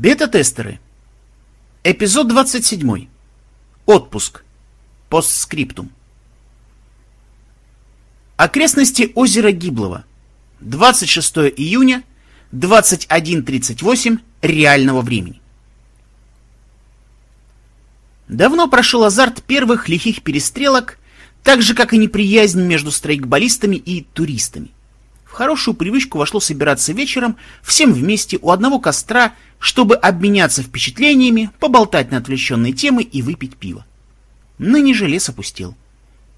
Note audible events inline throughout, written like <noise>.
Бета-тестеры. Эпизод 27. Отпуск. Постскриптум. Окрестности озера Гиблова. 26 июня, 21.38 реального времени. Давно прошел азарт первых лихих перестрелок, так же, как и неприязнь между страйкболистами и туристами. Хорошую привычку вошло собираться вечером всем вместе у одного костра, чтобы обменяться впечатлениями, поболтать на отвлеченные темы и выпить пиво. Ныне же лес опустел.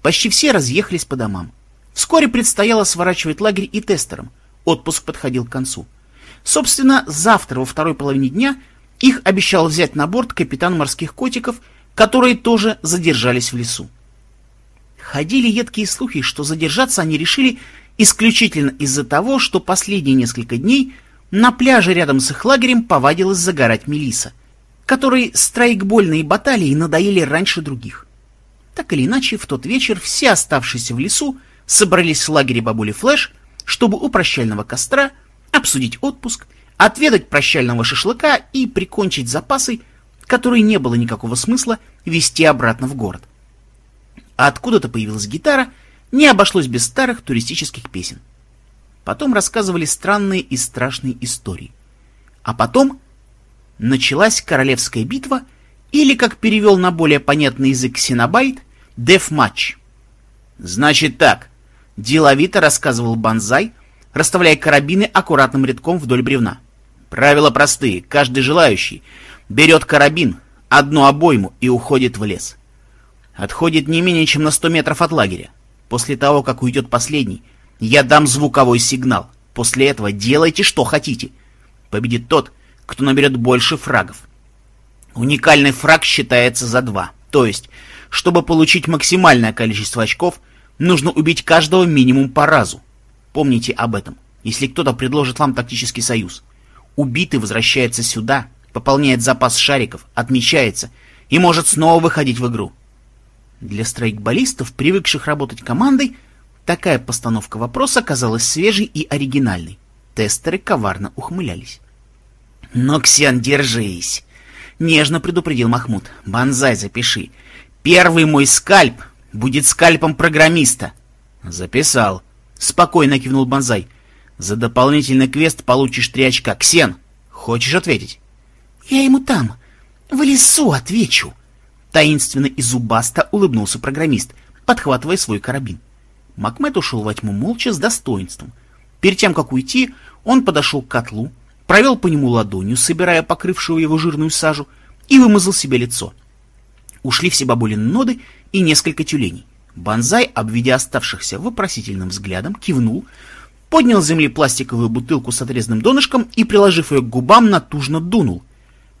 Почти все разъехались по домам. Вскоре предстояло сворачивать лагерь и тестерам. Отпуск подходил к концу. Собственно, завтра во второй половине дня их обещал взять на борт капитан морских котиков, которые тоже задержались в лесу. Ходили едкие слухи, что задержаться они решили исключительно из-за того, что последние несколько дней на пляже рядом с их лагерем повадилась загорать Мелиса, которой страйкбольные баталии надоели раньше других. Так или иначе, в тот вечер все оставшиеся в лесу собрались в лагере бабули Флэш, чтобы у прощального костра обсудить отпуск, отведать прощального шашлыка и прикончить запасы, которые не было никакого смысла вести обратно в город. А откуда-то появилась гитара, не обошлось без старых туристических песен. Потом рассказывали странные и страшные истории. А потом началась королевская битва, или, как перевел на более понятный язык Синабайт, деф-матч. Значит так, деловито рассказывал Банзай, расставляя карабины аккуратным рядком вдоль бревна. Правила простые, каждый желающий берет карабин, одну обойму и уходит в лес. Отходит не менее чем на 100 метров от лагеря. После того, как уйдет последний, я дам звуковой сигнал. После этого делайте, что хотите. Победит тот, кто наберет больше фрагов. Уникальный фраг считается за два. То есть, чтобы получить максимальное количество очков, нужно убить каждого минимум по разу. Помните об этом, если кто-то предложит вам тактический союз. Убитый возвращается сюда, пополняет запас шариков, отмечается и может снова выходить в игру. Для страйкболистов, привыкших работать командой, такая постановка вопроса казалась свежей и оригинальной. Тестеры коварно ухмылялись. «Но, Ксен, держись!» — нежно предупредил Махмуд. «Бонзай запиши. Первый мой скальп будет скальпом программиста». «Записал», — спокойно кивнул Бонзай. «За дополнительный квест получишь три очка. Ксен, хочешь ответить?» «Я ему там, в лесу, отвечу», Таинственно и зубасто улыбнулся программист, подхватывая свой карабин. Макмед ушел во тьму молча с достоинством. Перед тем, как уйти, он подошел к котлу, провел по нему ладонью, собирая покрывшую его жирную сажу, и вымазал себе лицо. Ушли все бабулины ноды и несколько тюленей. Бонзай, обведя оставшихся вопросительным взглядом, кивнул, поднял с земли пластиковую бутылку с отрезанным донышком и, приложив ее к губам, натужно дунул —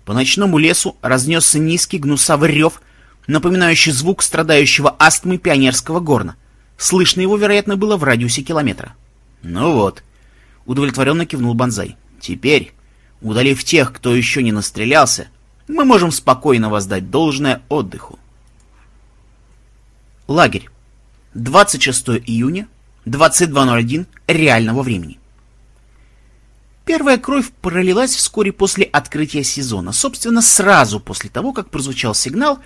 по ночному лесу разнесся низкий гнусавый рев, напоминающий звук страдающего астмой пионерского горна. Слышно его, вероятно, было в радиусе километра. «Ну вот», — удовлетворенно кивнул Бонзай. «Теперь, удалив тех, кто еще не настрелялся, мы можем спокойно воздать должное отдыху». Лагерь. 26 июня, 22.01 реального времени. Первая кровь пролилась вскоре после открытия сезона, собственно, сразу после того, как прозвучал сигнал,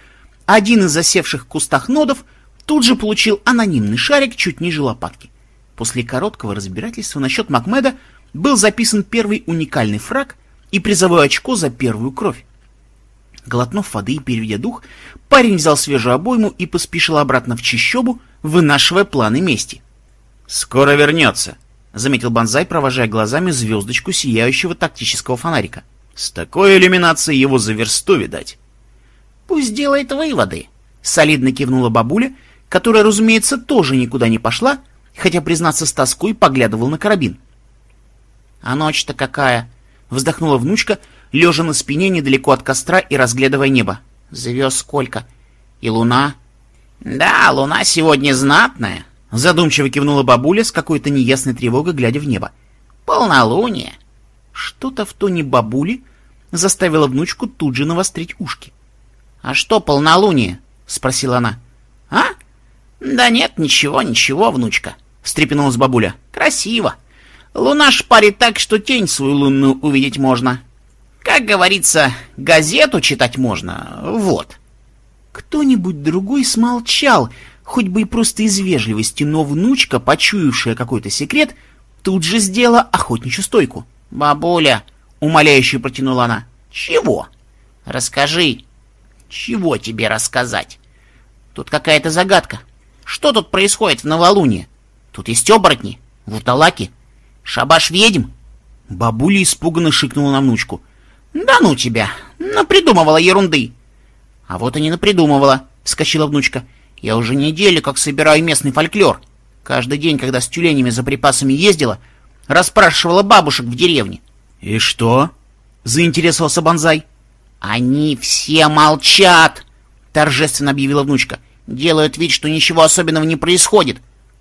один из засевших в кустах нодов тут же получил анонимный шарик чуть ниже лопатки. После короткого разбирательства насчет Макмеда был записан первый уникальный фраг и призовое очко за первую кровь. Глотнув воды и переведя дух, парень взял свежую обойму и поспешил обратно в чищобу, вынашивая планы мести. «Скоро вернется», — заметил Бонзай, провожая глазами звездочку сияющего тактического фонарика. «С такой иллюминацией его за версту видать». «Пусть делает выводы», — солидно кивнула бабуля, которая, разумеется, тоже никуда не пошла, хотя, признаться, с тоской поглядывал на карабин. «А ночь-то какая?» — вздохнула внучка, лежа на спине недалеко от костра и разглядывая небо. «Звезд сколько? И луна?» «Да, луна сегодня знатная», Задумчиво кивнула бабуля с какой-то неясной тревогой, глядя в небо. «Полнолуние!» Что-то в тоне бабули заставило внучку тут же навострить ушки. «А что полнолуние?» — спросила она. «А? Да нет, ничего, ничего, внучка», — встрепенулась бабуля. «Красиво. Луна шпарит так, что тень свою лунную увидеть можно. Как говорится, газету читать можно, вот. Кто-нибудь другой смолчал, хоть бы и просто из вежливости, но внучка, почуявшая какой-то секрет, тут же сделала охотничью стойку. «Бабуля!» — умоляюще протянула она. «Чего?» «Расскажи». «Чего тебе рассказать?» «Тут какая-то загадка. Что тут происходит в новолуние? Тут есть оборотни, вурдалаки, шабаш ведьм?» Бабуля испуганно шикнула на внучку. «Да ну тебя! Напридумывала ерунды!» «А вот и не напридумывала», — вскочила внучка. «Я уже неделю как собираю местный фольклор. Каждый день, когда с тюленями за припасами ездила, расспрашивала бабушек в деревне». «И что?» — заинтересовался Бонзай. «Они все молчат!» — торжественно объявила внучка. «Делают вид, что ничего особенного не происходит,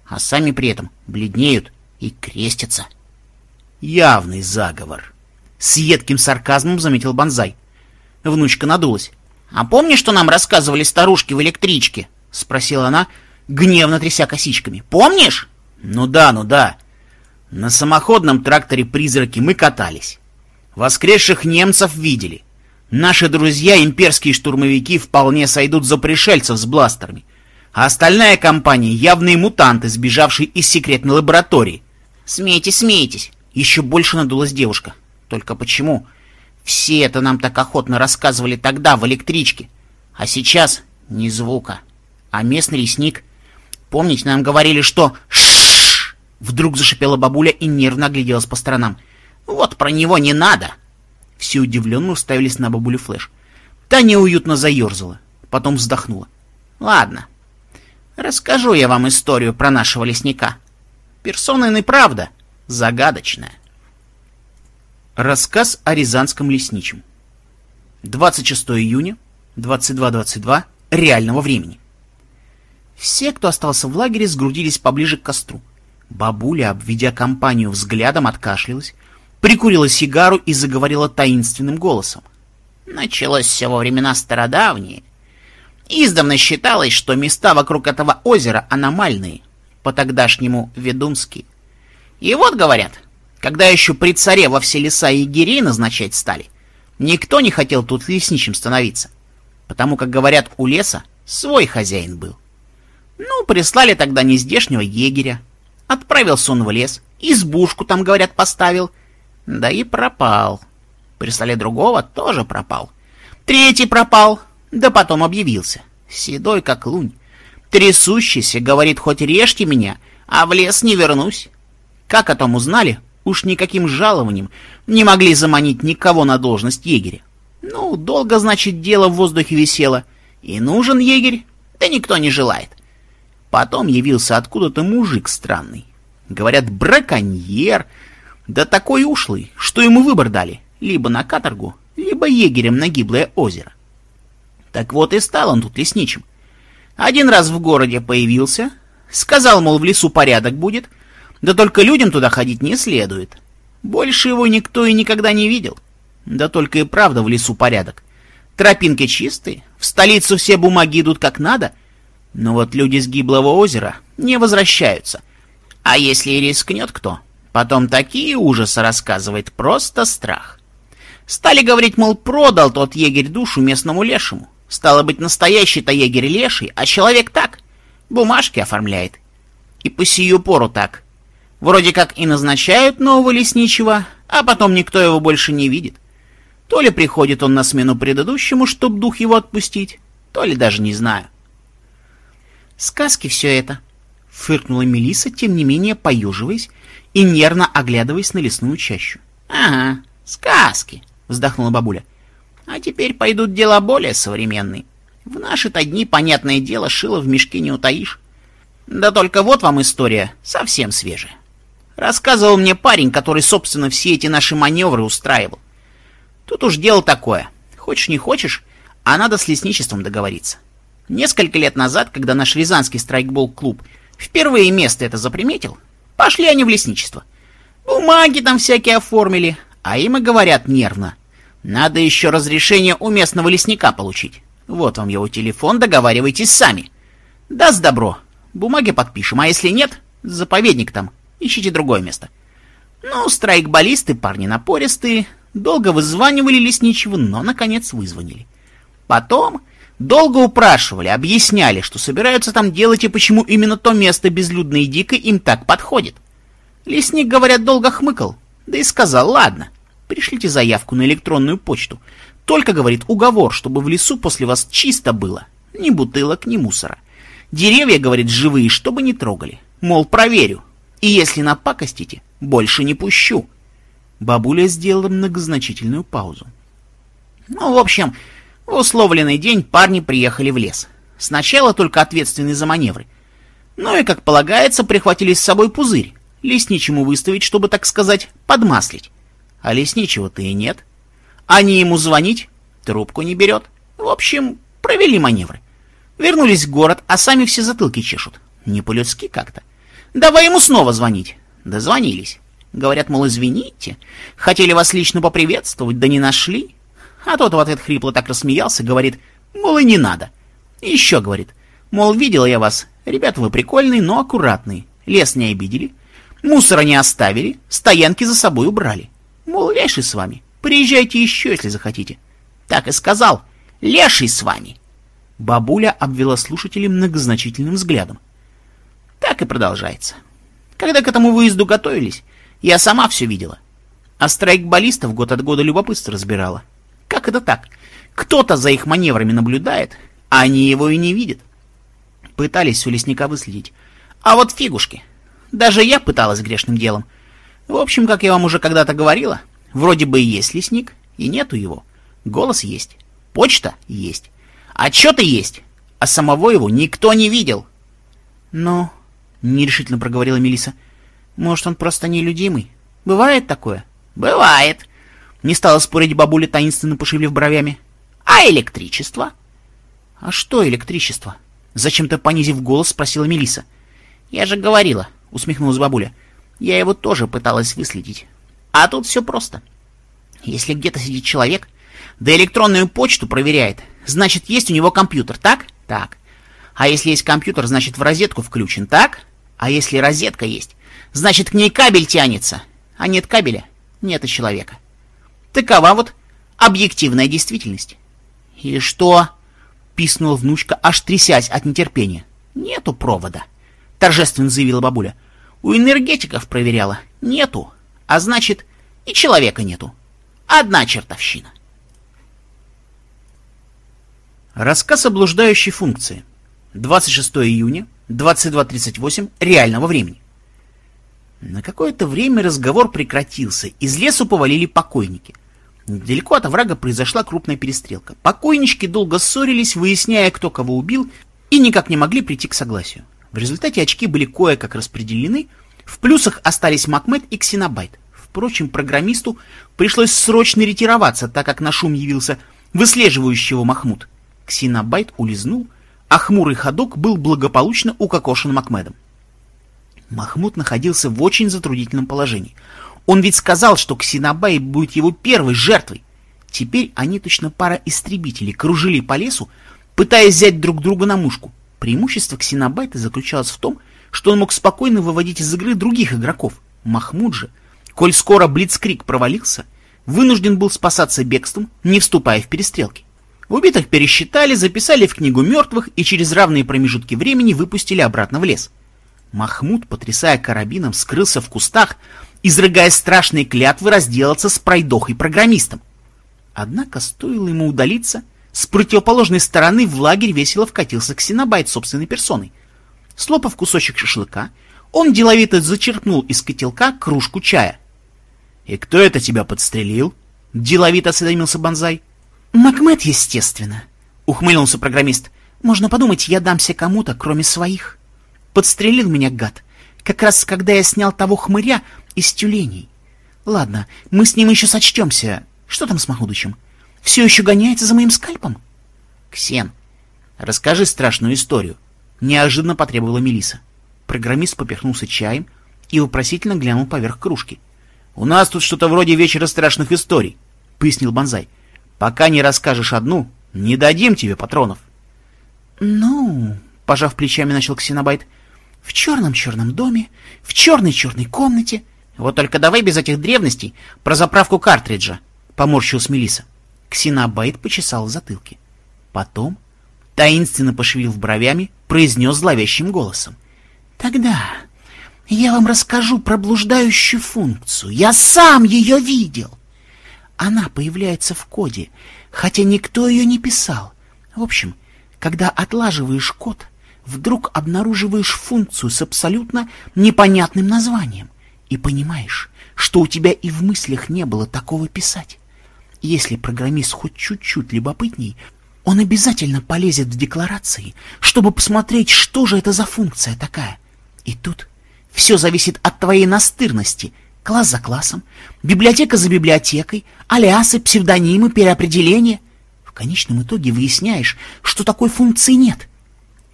а сами при этом бледнеют и крестятся». «Явный заговор», — с едким сарказмом заметил Бонзай. Внучка надулась. «А помнишь, что нам рассказывали старушки в электричке?» — спросила она, гневно тряся косичками. «Помнишь?» «Ну да, ну да. На самоходном тракторе «Призраки» мы катались. Воскресших немцев видели. Наши друзья, имперские штурмовики, вполне сойдут за пришельцев с бластерами. А остальная компания — явные мутанты, сбежавшие из секретной лаборатории. «Смейтесь, смейтесь!» Еще больше надулась девушка. Только почему? Все это нам так охотно рассказывали тогда, в электричке. А сейчас ни звука. А местный лесник... Помните, нам говорили, что... Шшш! Вдруг зашипела бабуля и нервно огляделась по сторонам. Вот про него не надо. Все удивленно уставились на бабулю Флэш. Та неуютно заерзала, потом вздохнула. Ладно, расскажу я вам историю про нашего лесника. Персона и правда загадочная. Рассказ о Рязанском лесничем. 26 июня, 22.22 реального времени. Все, кто остался в лагере, сгрудились поближе к костру. Бабуля, обведя компанию взглядом, откашлялась, прикурила сигару и заговорила таинственным голосом. Началось все во времена стародавние. Издавна считалось, что места вокруг этого озера аномальные, по-тогдашнему ведунские. И вот, говорят, когда еще при царе во все леса егерей назначать стали, никто не хотел тут лесничим становиться, потому как, говорят, у леса свой хозяин был. Ну, прислали тогда нездешнего егеря. Отправился он в лес, избушку там, говорят, поставил, да и пропал. Прислали другого, тоже пропал. Третий пропал, да потом объявился, седой как лунь. Трясущийся, говорит, хоть режьте меня, а в лес не вернусь. Как о том узнали, уж никаким жалованием не могли заманить никого на должность егеря. Ну, долго, значит, дело в воздухе висело. И нужен егерь, да никто не желает. Потом явился откуда-то мужик странный. Говорят, браконьер, да такой ушлый, что ему выбор дали, либо на каторгу, либо егерем на гиблое озеро. Так вот и стал он тут лесничим. Один раз в городе появился, сказал, мол, в лесу порядок будет — да только людям туда ходить не следует. Больше его никто и никогда не видел. Да только и правда в лесу порядок. Тропинки чистые, в столицу все бумаги идут как надо, но вот люди с гиблого озера не возвращаются. А если и рискнет кто, потом такие ужасы рассказывает, просто страх. Стали говорить, мол, продал тот егерь душу местному лешему. Стало быть, настоящий-то егерь леший, а человек так, бумажки оформляет. И по сию пору так. Вроде как и назначают нового лесничего, а потом никто его больше не видит. То ли приходит он на смену предыдущему, чтоб дух его отпустить, то ли даже не знаю. Сказки все это, — фыркнула Мелиса, тем не менее поюживаясь и нервно оглядываясь на лесную чащу. — Ага, сказки, — вздохнула бабуля. — А теперь пойдут дела более современные. В наши-то дни, понятное дело, шило в мешке не утаишь. Да только вот вам история совсем свежая. Рассказывал мне парень, который, собственно, все эти наши маневры устраивал. Тут уж дело такое. Хочешь не хочешь, а надо с лесничеством договориться. Несколько лет назад, когда наш Рязанский страйкбол-клуб впервые место это заприметил, пошли они в лесничество. Бумаги там всякие оформили, а им и говорят нервно. Надо еще разрешение у местного лесника получить. Вот вам его телефон, договаривайтесь сами. Даст добро, бумаги подпишем, а если нет, заповедник там Ищите другое место. Ну, страйкболисты парни напористые, Долго вызванивали лесничего, но, наконец, вызвонили. Потом долго упрашивали, объясняли, что собираются там делать и почему именно то место безлюдное и дикое им так подходит. Лесник, говорят, долго хмыкал, да и сказал, ладно, пришлите заявку на электронную почту. Только, говорит, уговор, чтобы в лесу после вас чисто было. Ни бутылок, ни мусора. Деревья, говорит, живые, чтобы не трогали. Мол, проверю. И если напакостите, больше не пущу. Бабуля сделала многозначительную паузу. Ну, в общем, в условленный день парни приехали в лес. Сначала только ответственный за маневры. Ну и, как полагается, прихватили с собой пузырь. Лесничему выставить, чтобы, так сказать, подмаслить. А лесничего-то и нет. Они ему звонить, трубку не берет. В общем, провели маневры. Вернулись в город, а сами все затылки чешут. Не по-людски как-то. Давай ему снова звонить. Дозвонились. Говорят, мол, извините, хотели вас лично поприветствовать, да не нашли. А тот в ответ хрипло так рассмеялся, говорит, мол, и не надо. Еще говорит, мол, видел я вас, ребята вы прикольные, но аккуратные, лес не обидели, мусора не оставили, стоянки за собой убрали. Мол, леший с вами, приезжайте еще, если захотите. Так и сказал, леший с вами. Бабуля обвела слушателей многозначительным взглядом. Так и продолжается. Когда к этому выезду готовились, я сама все видела. А страйкболистов год от года любопытство разбирала. Как это так? Кто-то за их маневрами наблюдает, а они его и не видят. Пытались у лесника выследить. А вот фигушки. Даже я пыталась грешным делом. В общем, как я вам уже когда-то говорила, вроде бы и есть лесник, и нету его. Голос есть, почта есть, отчеты есть, а самого его никто не видел. Но, — нерешительно проговорила Мелиса, может, он просто нелюдимый? Бывает такое? Бывает. Не стала спорить бабуля, таинственно пошевелив бровями. А электричество? А что электричество? Зачем-то понизив голос, спросила Мелиса. Я же говорила, усмехнулась бабуля. Я его тоже пыталась выследить. А тут все просто. Если где-то сидит человек, да электронную почту проверяет, значит, есть у него компьютер, так? Так. А если есть компьютер, значит, в розетку включен, так? А если розетка есть, значит, к ней кабель тянется. А нет кабеля, нет и человека. Такова вот объективная действительность. — И что? — писнула внучка, аж трясясь от нетерпения. — Нету провода, — торжественно заявила бабуля. — У энергетиков проверяла. Нету. А значит, и человека нету. Одна чертовщина. Рассказ о блуждающей функции. 26 июня, 22.38 реального времени. На какое-то время разговор прекратился, из лесу повалили покойники. Недалеко от оврага произошла крупная перестрелка. Покойнички долго ссорились, выясняя, кто кого убил, и никак не могли прийти к согласию. В результате очки были кое-как распределены, в плюсах остались Макмед и Ксенобайт. Впрочем, программисту пришлось срочно ретироваться, так как на шум явился выслеживающего Махмуд. Ксенобайт улизнул, а хмурый ходок был благополучно укокошен Макмедом. Махмуд находился в очень затруднительном положении. Он ведь сказал, что Ксенобай будет его первой жертвой. Теперь они точно пара истребителей кружили по лесу, пытаясь взять друг друга на мушку. Преимущество Ксенобайта заключалось в том, что он мог спокойно выводить из игры других игроков. Махмуд же, коль скоро Блицкрик провалился, вынужден был спасаться бегством, не вступая в перестрелки. Убитых пересчитали, записали в книгу мертвых и через равные промежутки времени выпустили обратно в лес. Махмуд, потрясая карабином, скрылся в кустах, изрыгая страшные клятвы разделаться с пройдохой-программистом. Однако стоило ему удалиться, с противоположной стороны в лагерь весело вкатился ксенобайт собственной персоной. Слопав кусочек шашлыка, он деловито зачерпнул из котелка кружку чая. — И кто это тебя подстрелил? — деловито осведомился Бонзай. — Макмед, естественно, — ухмыльнулся программист. — Можно подумать, я дамся кому-то, кроме своих. — Подстрелил меня гад, как раз когда я снял того хмыря из тюленей. Ладно, мы с ним еще сочтемся. Что там с Махудычем? Все еще гоняется за моим скальпом? Ксен, расскажи страшную историю. Неожиданно потребовала Мелиса. Программист поперхнулся чаем и вопросительно глянул поверх кружки. «У нас тут что-то вроде вечера страшных историй», — пояснил Бонзай. «Пока не расскажешь одну, не дадим тебе патронов». «Ну...» — пожав плечами, начал Ксенобайт. В черном-черном доме, в черной-черной комнате. Вот только давай без этих древностей про заправку картриджа, — поморщилась Мелиса. Ксенобайт почесал в затылке. Потом, таинственно пошевелив бровями, произнес зловещим голосом. — Тогда я вам расскажу про блуждающую функцию. Я сам ее видел. Она появляется в коде, хотя никто ее не писал. В общем, когда отлаживаешь код, вдруг обнаруживаешь функцию с абсолютно непонятным названием и понимаешь, что у тебя и в мыслях не было такого писать. Если программист хоть чуть-чуть любопытней, он обязательно полезет в декларации, чтобы посмотреть, что же это за функция такая. И тут все зависит от твоей настырности. Класс за классом, библиотека за библиотекой, алиасы, псевдонимы, переопределения. В конечном итоге выясняешь, что такой функции нет.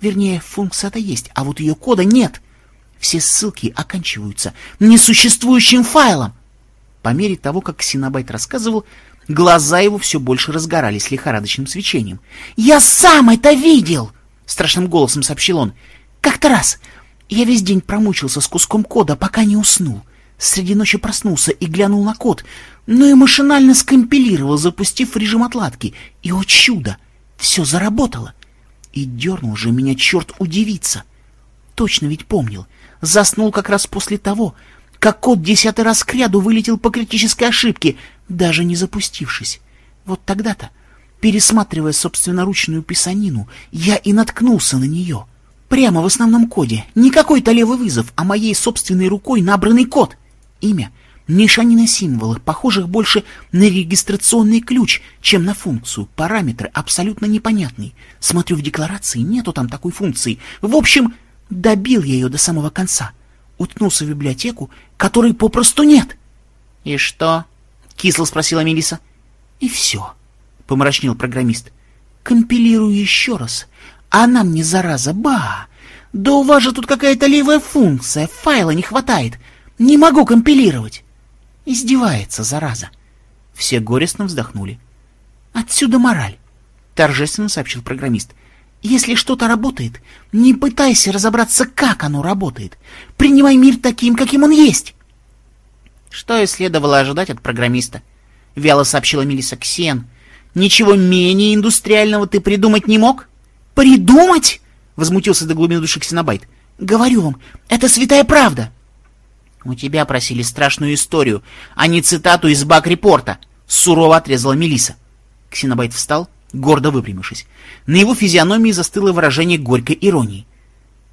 Вернее, функция-то есть, а вот ее кода нет. Все ссылки оканчиваются несуществующим файлом. По мере того, как Синабайт рассказывал, глаза его все больше разгорались лихорадочным свечением. «Я сам это видел!» — страшным голосом сообщил он. «Как-то раз я весь день промучился с куском кода, пока не уснул. Среди ночи проснулся и глянул на код, но и машинально скомпилировал, запустив режим отладки. И, о чудо, все заработало. И дернул же меня черт удивиться. Точно ведь помнил. Заснул как раз после того, как код десятый раз к ряду вылетел по критической ошибке, даже не запустившись. Вот тогда-то, пересматривая собственноручную писанину, я и наткнулся на нее. Прямо в основном коде. Не какой-то левый вызов, а моей собственной рукой набранный код. Имя — мешанина символов, похожих больше на регистрационный ключ, чем на функцию. Параметры абсолютно непонятные. Смотрю в декларации, нету там такой функции. В общем, добил я ее до самого конца. Уткнулся в библиотеку, которой попросту нет. — И что? — кисло спросила Мелиса. И все, — помрачнел программист. — Компилирую еще раз. Она мне, зараза, ба! Да у вас же тут какая-то левая функция, файла не хватает. Не могу компилировать. Издевается, зараза. Все горестно вздохнули. Отсюда мораль, торжественно сообщил программист. Если что-то работает, не пытайся разобраться, как оно работает. Принимай мир таким, каким он есть. Что и следовало ожидать от программиста, вяло сообщила Мелисса Ксен. Ничего менее индустриального ты придумать не мог? «Придумать?» — возмутился до глубины души Ксенобайт. «Говорю вам, это святая правда!» «У тебя просили страшную историю, а не цитату из бак-репорта!» — сурово отрезала Мелиса. Ксенобайт встал, гордо выпрямившись. На его физиономии застыло выражение горькой иронии.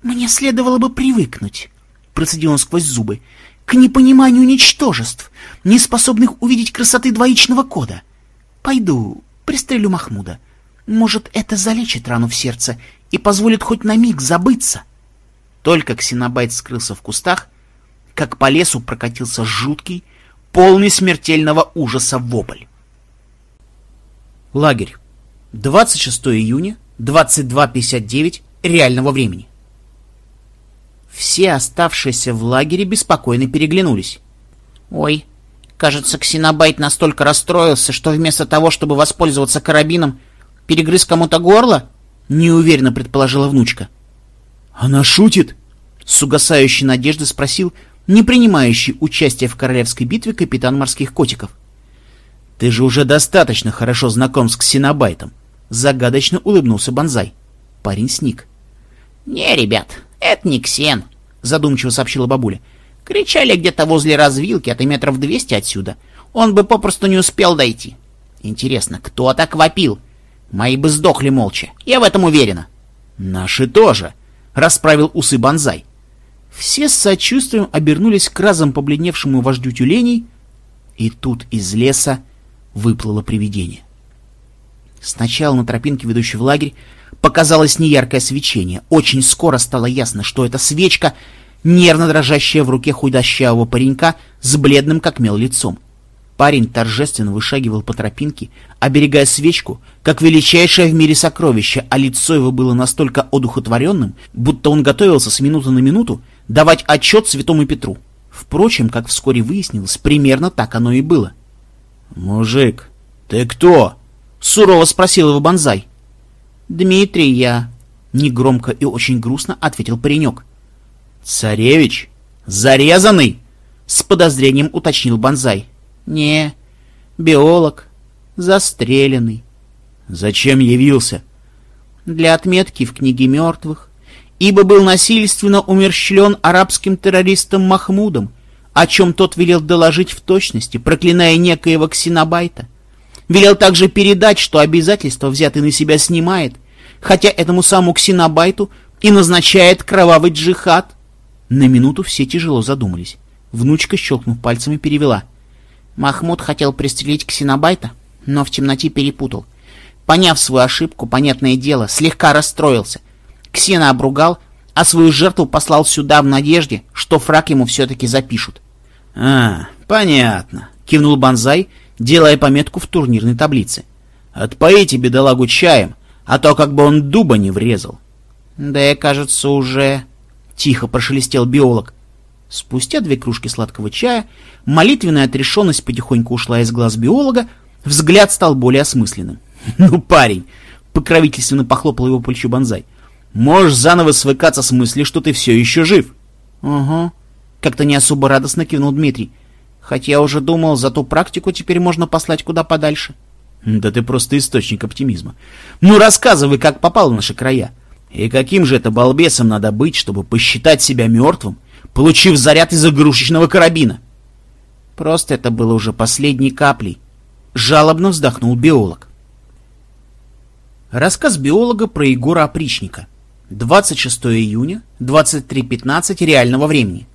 «Мне следовало бы привыкнуть», — процедил он сквозь зубы, — «к непониманию ничтожеств, не способных увидеть красоты двоичного кода. Пойду, пристрелю Махмуда. Может, это залечит рану в сердце и позволит хоть на миг забыться. Только Ксенобайт скрылся в кустах, как по лесу прокатился жуткий, полный смертельного ужаса вопль. Лагерь. 26 июня, 22.59 реального времени. Все оставшиеся в лагере беспокойно переглянулись. «Ой, кажется, Ксенобайт настолько расстроился, что вместо того, чтобы воспользоваться карабином, перегрыз кому-то горло?» — неуверенно предположила внучка. «Она шутит?» — с угасающей надеждой спросил не принимающий участие в королевской битве капитан морских котиков. «Ты же уже достаточно хорошо знаком с Ксенобайтом», — загадочно улыбнулся Бонзай. Парень сник. «Не, ребят, это не Ксен», — задумчиво сообщила бабуля. «Кричали где-то возле развилки, а ты метров двести отсюда. Он бы попросту не успел дойти. Интересно, кто так вопил? Мои бы сдохли молча, я в этом уверена. Наши тоже, расправил усы Бонзай. Все с сочувствием обернулись к разом побледневшему вождю тюленей, и тут из леса выплыло привидение. Сначала на тропинке, ведущей в лагерь, показалось неяркое свечение. Очень скоро стало ясно, что это свечка, нервно дрожащая в руке худощавого паренька с бледным как мел лицом. Парень торжественно вышагивал по тропинке, оберегая свечку, как величайшее в мире сокровище, а лицо его было настолько одухотворенным, будто он готовился с минуты на минуту давать отчет святому Петру. Впрочем, как вскоре выяснилось, примерно так оно и было. «Мужик, ты кто?» — сурово спросил его Бонзай. «Дмитрий, я...» — негромко и очень грустно ответил паренек. «Царевич? Зарезанный?» — с подозрением уточнил Бонзай. «Не, Биолог. Застреленный. Зачем явился? Для отметки в книге мертвых. Ибо был насильственно умерщвлен арабским террористом Махмудом, о чем тот велел доложить в точности, проклиная некоего ксенобайта. Велел также передать, что обязательства взятый на себя снимает, хотя этому самому ксенобайту и назначает кровавый джихад. На минуту все тяжело задумались. Внучка, щелкнув пальцами, перевела. Махмуд хотел пристрелить ксенобайта, но в темноте перепутал. Поняв свою ошибку, понятное дело, слегка расстроился. Ксена обругал, а свою жертву послал сюда в надежде, что фраг ему все-таки запишут. — А, понятно, — кивнул Бонзай, делая пометку в турнирной таблице. — Отпоите бедолагу чаем, а то как бы он дуба не врезал. — Да я, кажется, уже... — тихо прошелестел биолог. Спустя две кружки сладкого чая молитвенная отрешенность потихоньку ушла из глаз биолога, взгляд стал более осмысленным. <laughs> — Ну, парень! — покровительственно похлопал его по плечу Бонзай. — Можешь заново свыкаться с мыслью, что ты все еще жив. — Угу. Как-то не особо радостно кивнул Дмитрий. Хотя я уже думал, за ту практику теперь можно послать куда подальше. — Да ты просто источник оптимизма. Ну, рассказывай, как попал в наши края. И каким же это балбесом надо быть, чтобы посчитать себя мертвым, получив заряд из игрушечного карабина? Просто это было уже последней каплей. Жалобно вздохнул биолог. Рассказ биолога про Егора Опричника. 26 июня, 23.15 реального времени.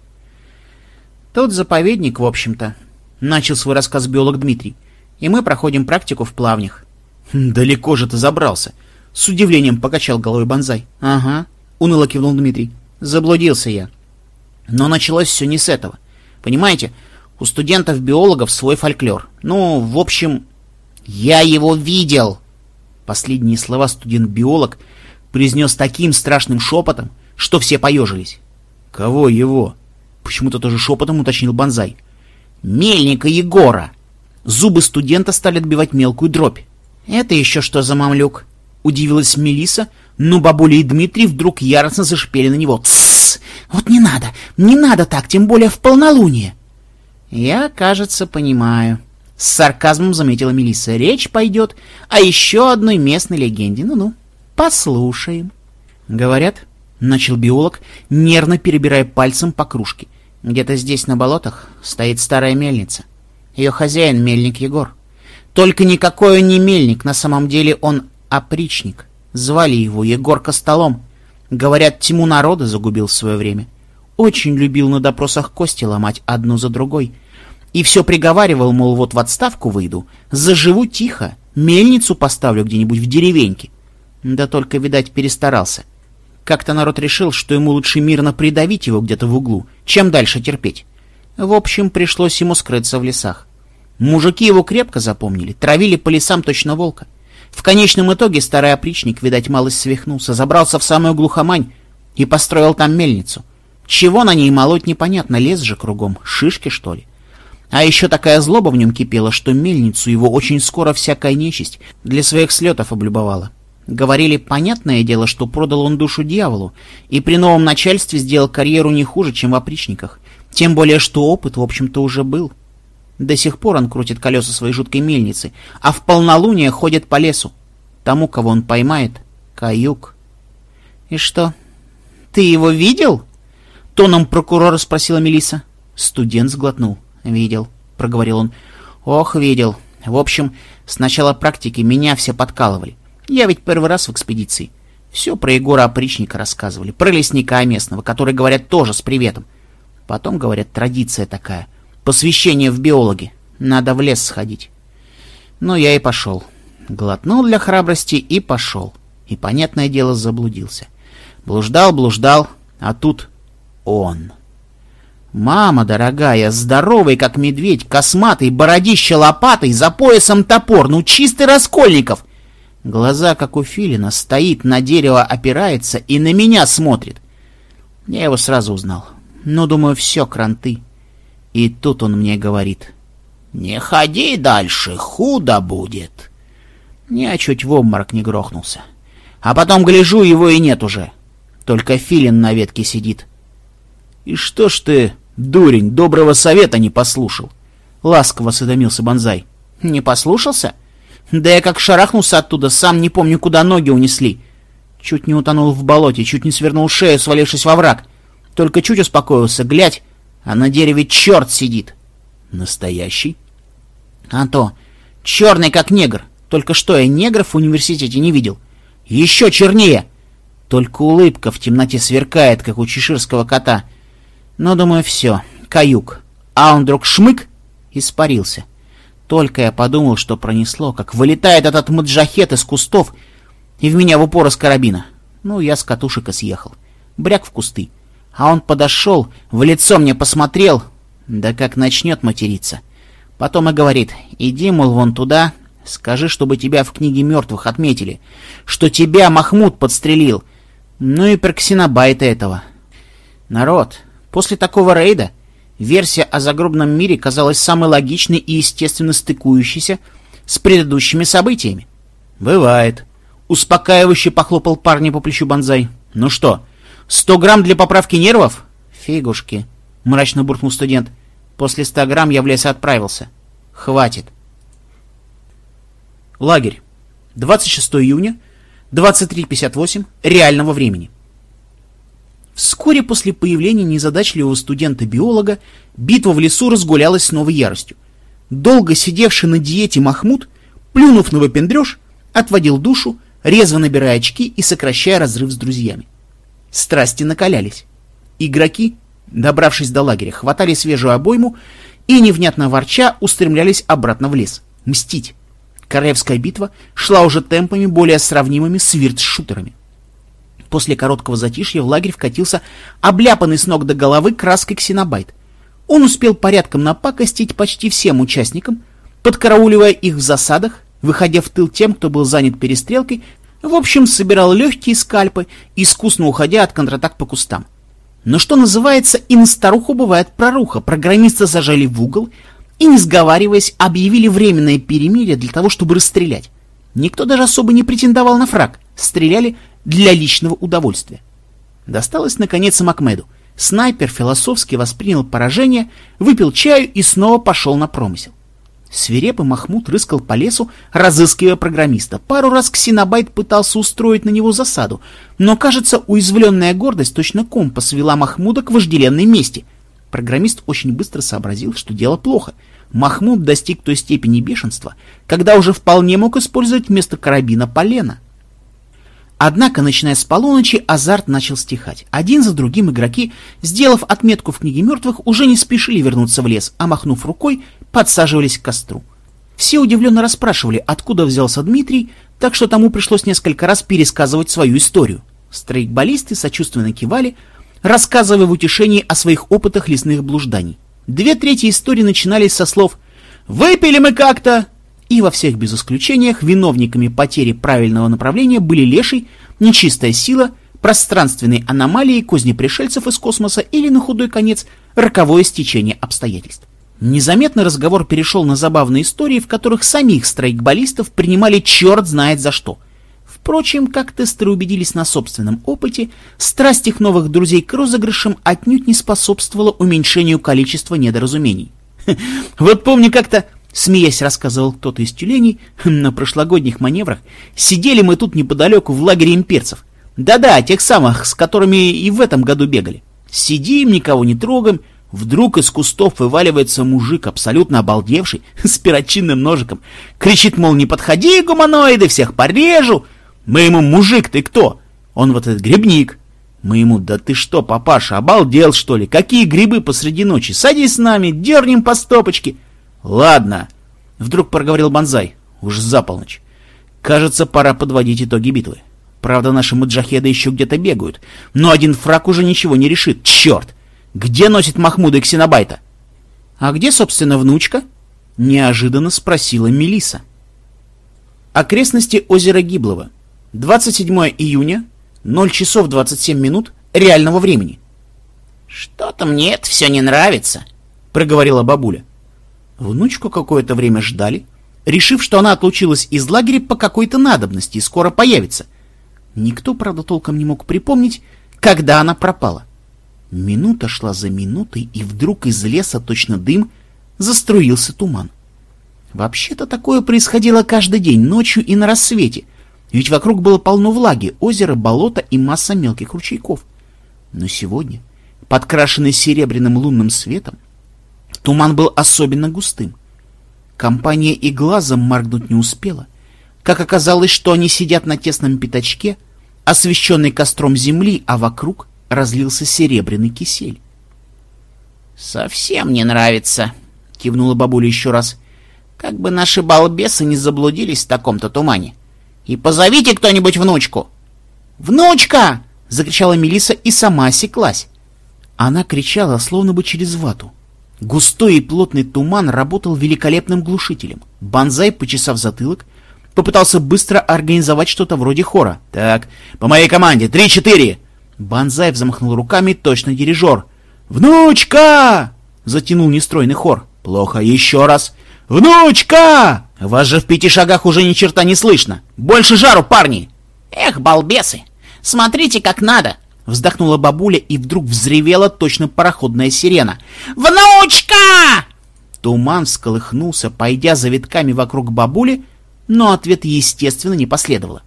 Тот заповедник, в общем-то, начал свой рассказ биолог Дмитрий, и мы проходим практику в плавнях. Далеко же ты забрался, с удивлением покачал головой Бонзай. Ага, уныло кивнул Дмитрий. Заблудился я. Но началось все не с этого. Понимаете, у студентов-биологов свой фольклор. Ну, в общем, я его видел. Последние слова студент-биолог произнес таким страшным шепотом, что все поежились. Кого его? Почему-то тоже шепотом уточнил Бонзай. Мельника Егора. Зубы студента стали отбивать мелкую дробь. Это еще что за мамлюк? Удивилась Мелиса, но бабуля и Дмитрий вдруг яростно зашипели на него. «Тссс! Вот не надо! Не надо так, тем более в полнолуние!» «Я, кажется, понимаю», — с сарказмом заметила Мелисса. «Речь пойдет о еще одной местной легенде. Ну-ну, послушаем». «Говорят», — начал биолог, нервно перебирая пальцем по кружке, «где-то здесь, на болотах, стоит старая мельница. Ее хозяин — мельник Егор. Только никакой он не мельник, на самом деле он опричник. Звали его Егорка Столом. Говорят, тьму народа загубил в свое время. Очень любил на допросах кости ломать одну за другой. И все приговаривал, мол, вот в отставку выйду, заживу тихо, мельницу поставлю где-нибудь в деревеньке. Да только, видать, перестарался. Как-то народ решил, что ему лучше мирно придавить его где-то в углу, чем дальше терпеть. В общем, пришлось ему скрыться в лесах. Мужики его крепко запомнили, травили по лесам точно волка. В конечном итоге старый опричник, видать, малость свихнулся, забрался в самую глухомань и построил там мельницу. Чего на ней молоть непонятно, лес же кругом, шишки что ли. А еще такая злоба в нем кипела, что мельницу его очень скоро всякая нечисть для своих слетов облюбовала. Говорили, понятное дело, что продал он душу дьяволу, и при новом начальстве сделал карьеру не хуже, чем в опричниках. Тем более, что опыт, в общем-то, уже был. До сих пор он крутит колеса своей жуткой мельницы, а в полнолуние ходит по лесу. Тому, кого он поймает, каюк. — И что, ты его видел? — тоном прокурора спросила Мелиса. Студент сглотнул. — Видел, — проговорил он. — Ох, видел. В общем, с начала практики меня все подкалывали. Я ведь первый раз в экспедиции. Все про Егора Опричника рассказывали, про лесника местного, который, говорят, тоже с приветом. Потом, говорят, традиция такая — Посвящение в биологи. Надо в лес сходить. Ну, я и пошел. Глотнул для храбрости и пошел. И, понятное дело, заблудился. Блуждал, блуждал, а тут он. Мама дорогая, здоровый, как медведь, косматый, бородище лопатой, за поясом топор, ну чистый Раскольников. Глаза, как у филина, стоит, на дерево опирается и на меня смотрит. Я его сразу узнал. Ну, думаю, все, кранты. И тут он мне говорит, «Не ходи дальше, худо будет». Я чуть в обморок не грохнулся. А потом гляжу, его и нет уже. Только филин на ветке сидит. «И что ж ты, дурень, доброго совета не послушал?» Ласково осведомился Бонзай. Не послушался? Да я как шарахнулся оттуда, сам не помню, куда ноги унесли. Чуть не утонул в болоте, чуть не свернул шею, свалившись во враг. Только чуть успокоился, глядь, а на дереве черт сидит. Настоящий? А то, черный как негр. Только что я негров в университете не видел. Еще чернее. Только улыбка в темноте сверкает, как у чеширского кота. Но, думаю, все, каюк. А он вдруг шмык, испарился. Только я подумал, что пронесло, как вылетает этот маджахет из кустов и в меня в упор из карабина. Ну, я с катушек и съехал. Бряк в кусты. А он подошел, в лицо мне посмотрел, да как начнет материться. Потом и говорит, иди, мол, вон туда, скажи, чтобы тебя в книге мертвых отметили, что тебя Махмуд подстрелил. Ну и про ксенобайта этого. Народ, после такого рейда версия о загробном мире казалась самой логичной и естественно стыкующейся с предыдущими событиями. «Бывает», — успокаивающе похлопал парня по плечу Бонзай. «Ну что, сто грамм для поправки нервов?» «Фигушки», — мрачно буркнул студент. «После ста грамм я в лес отправился. Хватит». Лагерь. 26 июня, 23.58 реального времени. Вскоре после появления незадачливого студента-биолога битва в лесу разгулялась с новой яростью. Долго сидевший на диете Махмуд, плюнув на выпендреж, отводил душу, резво набирая очки и сокращая разрыв с друзьями. Страсти накалялись. Игроки, добравшись до лагеря, хватали свежую обойму и, невнятно ворча, устремлялись обратно в лес. Мстить. Королевская битва шла уже темпами, более сравнимыми с вирт-шутерами. После короткого затишья в лагерь вкатился обляпанный с ног до головы краской ксенобайт. Он успел порядком напакостить почти всем участникам, подкарауливая их в засадах, выходя в тыл тем, кто был занят перестрелкой, в общем, собирал легкие скальпы, искусно уходя от контратак по кустам. Но что называется, и на старуху бывает проруха. Программиста зажали в угол и, не сговариваясь, объявили временное перемирие для того, чтобы расстрелять. Никто даже особо не претендовал на фраг. Стреляли для личного удовольствия. Досталось, наконец, Макмеду. Снайпер философски воспринял поражение, выпил чаю и снова пошел на промысел. Свирепый Махмуд рыскал по лесу, разыскивая программиста. Пару раз Ксенобайт пытался устроить на него засаду, но, кажется, уязвленная гордость точно компас вела Махмуда к вожделенной мести. Программист очень быстро сообразил, что дело плохо. Махмуд достиг той степени бешенства, когда уже вполне мог использовать вместо карабина полено. Однако, начиная с полуночи, азарт начал стихать. Один за другим игроки, сделав отметку в книге мертвых, уже не спешили вернуться в лес, а, махнув рукой, подсаживались к костру. Все удивленно расспрашивали, откуда взялся Дмитрий, так что тому пришлось несколько раз пересказывать свою историю. Стрейкболисты сочувственно кивали, рассказывая в утешении о своих опытах лесных блужданий. Две трети истории начинались со слов «Выпили мы как-то!» И во всех без исключениях виновниками потери правильного направления были леший, нечистая сила, пространственные аномалии, козни пришельцев из космоса или, на худой конец, роковое стечение обстоятельств. Незаметно разговор перешел на забавные истории, в которых самих страйкболистов принимали черт знает за что. Впрочем, как тестеры убедились на собственном опыте, страсть их новых друзей к розыгрышам отнюдь не способствовала уменьшению количества недоразумений. <laughs> Вот помню как-то Смеясь, рассказывал кто-то из тюленей, на прошлогодних маневрах сидели мы тут неподалеку в лагере имперцев. Да-да, тех самых, с которыми и в этом году бегали. Сидим, никого не трогаем, вдруг из кустов вываливается мужик, абсолютно обалдевший, <laughs> с перочинным ножиком. Кричит, мол, не подходи, гуманоиды, всех порежу. Мы ему, мужик, ты кто? Он вот этот грибник. Мы ему, да ты что, папаша, обалдел что ли? Какие грибы посреди ночи? Садись с нами, дернем по стопочке. «Ладно», — вдруг проговорил Бонзай, уж за полночь. «Кажется, пора подводить итоги битвы. Правда, наши маджахеды еще где-то бегают, но один фраг уже ничего не решит. Черт! Где носит Махмуда и Ксенобайта?» «А где, собственно, внучка?» — неожиданно спросила Мелиса. Окрестности озера Гиблова. 27 июня, 0 часов 27 минут реального времени. «Что-то мне это все не нравится», — проговорила бабуля. Внучку какое-то время ждали, решив, что она отлучилась из лагеря по какой-то надобности и скоро появится. Никто, правда, толком не мог припомнить, когда она пропала. Минута шла за минутой, и вдруг из леса, точно дым, заструился туман. Вообще-то такое происходило каждый день, ночью и на рассвете, ведь вокруг было полно влаги, озеро, болото и масса мелких ручейков. Но сегодня, подкрашенный серебряным лунным светом, туман был особенно густым. Компания и глазом моргнуть не успела, как оказалось, что они сидят на тесном пятачке, освещенный костром земли, а вокруг разлился серебряный кисель. «Совсем не нравится», — кивнула бабуля еще раз. «Как бы наши балбесы не заблудились в таком-то тумане. И позовите кто-нибудь внучку!» «Внучка!» — закричала Мелиса и сама осеклась. Она кричала, словно бы через вату. Густой и плотный туман работал великолепным глушителем. Банзай, почесав затылок, попытался быстро организовать что-то вроде хора. «Так, по моей команде, три-четыре!» Банзай взмахнул руками, точно дирижер. «Внучка!» — затянул нестройный хор. «Плохо, еще раз!» «Внучка!» «Вас же в пяти шагах уже ни черта не слышно! Больше жару, парни!» «Эх, балбесы! Смотрите, как надо!» Вздохнула бабуля и вдруг взревела точно пароходная сирена. «Внучка!» Туман всколыхнулся, пойдя за витками вокруг бабули, но ответ, естественно, не последовало.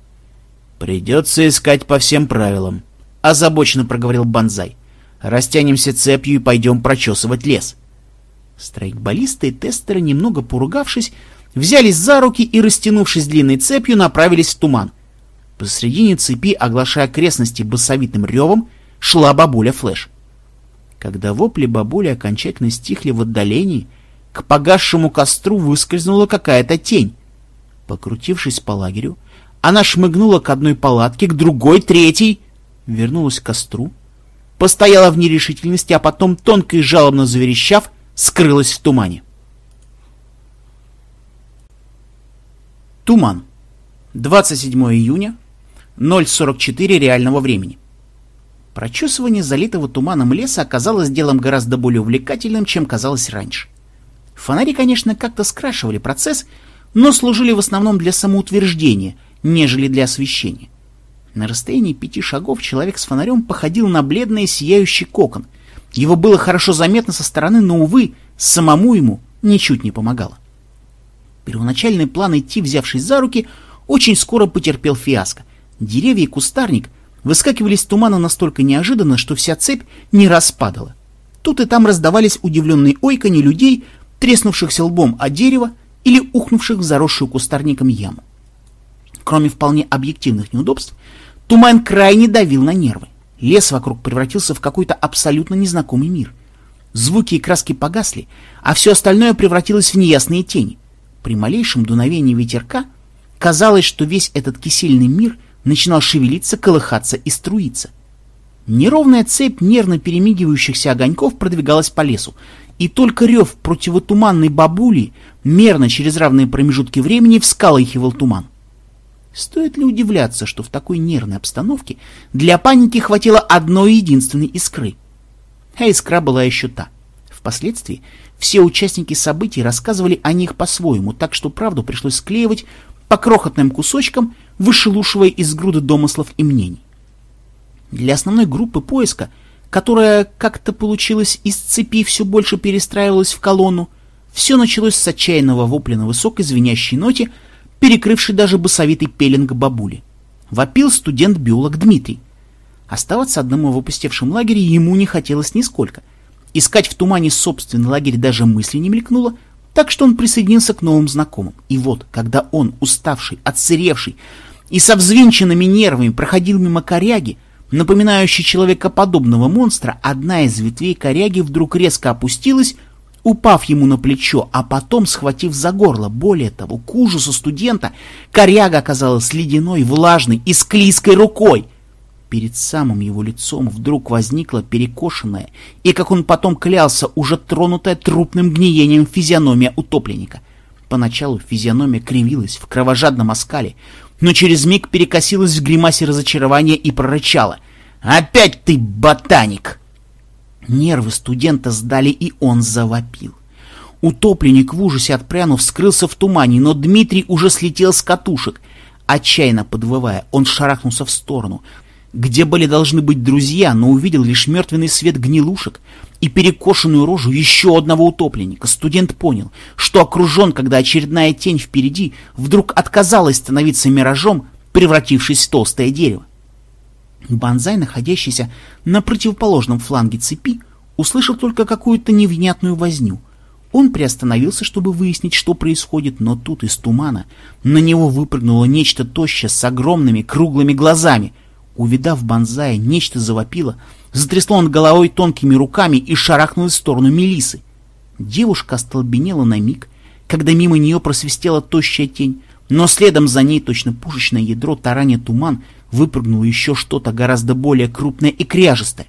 «Придется искать по всем правилам», — озабоченно проговорил Банзай. «Растянемся цепью и пойдем прочесывать лес». Страйкболисты и тестеры, немного поругавшись, взялись за руки и, растянувшись длинной цепью, направились в туман. Посредине цепи, оглашая окрестности басовитым ревом, шла бабуля Флэш. Когда вопли бабули окончательно стихли в отдалении, к погасшему костру выскользнула какая-то тень. Покрутившись по лагерю, она шмыгнула к одной палатке, к другой, третьей, вернулась к костру, постояла в нерешительности, а потом, тонко и жалобно заверещав, скрылась в тумане. Туман. 27 июня, 0.44 реального времени. Прочесывание залитого туманом леса оказалось делом гораздо более увлекательным, чем казалось раньше. Фонари, конечно, как-то скрашивали процесс, но служили в основном для самоутверждения, нежели для освещения. На расстоянии пяти шагов человек с фонарем походил на бледный сияющий кокон. Его было хорошо заметно со стороны, но, увы, самому ему ничуть не помогало. Первоначальный план идти, взявшись за руки, очень скоро потерпел фиаско. Деревья и кустарник выскакивали из тумана настолько неожиданно, что вся цепь не распадала. Тут и там раздавались удивленные ойканье людей, треснувшихся лбом о дерево или ухнувших в заросшую кустарником яму. Кроме вполне объективных неудобств, туман крайне давил на нервы. Лес вокруг превратился в какой-то абсолютно незнакомый мир. Звуки и краски погасли, а все остальное превратилось в неясные тени. При малейшем дуновении ветерка казалось, что весь этот кисельный мир начинал шевелиться, колыхаться и струиться. Неровная цепь нервно перемигивающихся огоньков продвигалась по лесу, и только рев противотуманной бабули мерно через равные промежутки времени вскалыхивал туман. Стоит ли удивляться, что в такой нервной обстановке для паники хватило одной единственной искры? А искра была еще та. Впоследствии все участники событий рассказывали о них по-своему, так что правду пришлось склеивать по крохотным кусочкам, вышелушивая из груды домыслов и мнений. Для основной группы поиска, которая как-то получилось из цепи все больше перестраивалась в колонну, все началось с отчаянного вопля на высокой звенящей ноте, перекрывший даже басовитый пеленг бабули. Вопил студент-биолог Дмитрий. Оставаться одному в опустевшем лагере ему не хотелось нисколько. Искать в тумане собственный лагерь даже мысли не мелькнуло, так что он присоединился к новым знакомым. И вот, когда он, уставший, отсыревший и со взвинченными нервами проходил мимо коряги, напоминающей человекоподобного монстра, одна из ветвей коряги вдруг резко опустилась, упав ему на плечо, а потом схватив за горло. Более того, к ужасу студента, коряга оказалась ледяной, влажной и склизкой рукой. Перед самым его лицом вдруг возникла перекошенная и, как он потом клялся, уже тронутая трупным гниением физиономия утопленника. Поначалу физиономия кривилась в кровожадном оскале, но через миг перекосилась в гримасе разочарования и прорычала. «Опять ты ботаник!» Нервы студента сдали, и он завопил. Утопленник в ужасе отпрянув скрылся в тумане, но Дмитрий уже слетел с катушек. Отчаянно подвывая, он шарахнулся в сторону. Где были должны быть друзья, но увидел лишь мертвенный свет гнилушек и перекошенную рожу еще одного утопленника, студент понял, что окружен, когда очередная тень впереди вдруг отказалась становиться миражом, превратившись в толстое дерево. Банзай, находящийся на противоположном фланге цепи, услышал только какую-то невнятную возню. Он приостановился, чтобы выяснить, что происходит, но тут из тумана на него выпрыгнуло нечто тощее с огромными круглыми глазами. Увидав Банзая, нечто завопило, затрясло над головой тонкими руками и шарахнуло в сторону Мелисы. Девушка остолбенела на миг, когда мимо нее просвистела тощая тень, но следом за ней, точно пушечное ядро, тараня туман, выпрыгнуло еще что-то гораздо более крупное и кряжестое.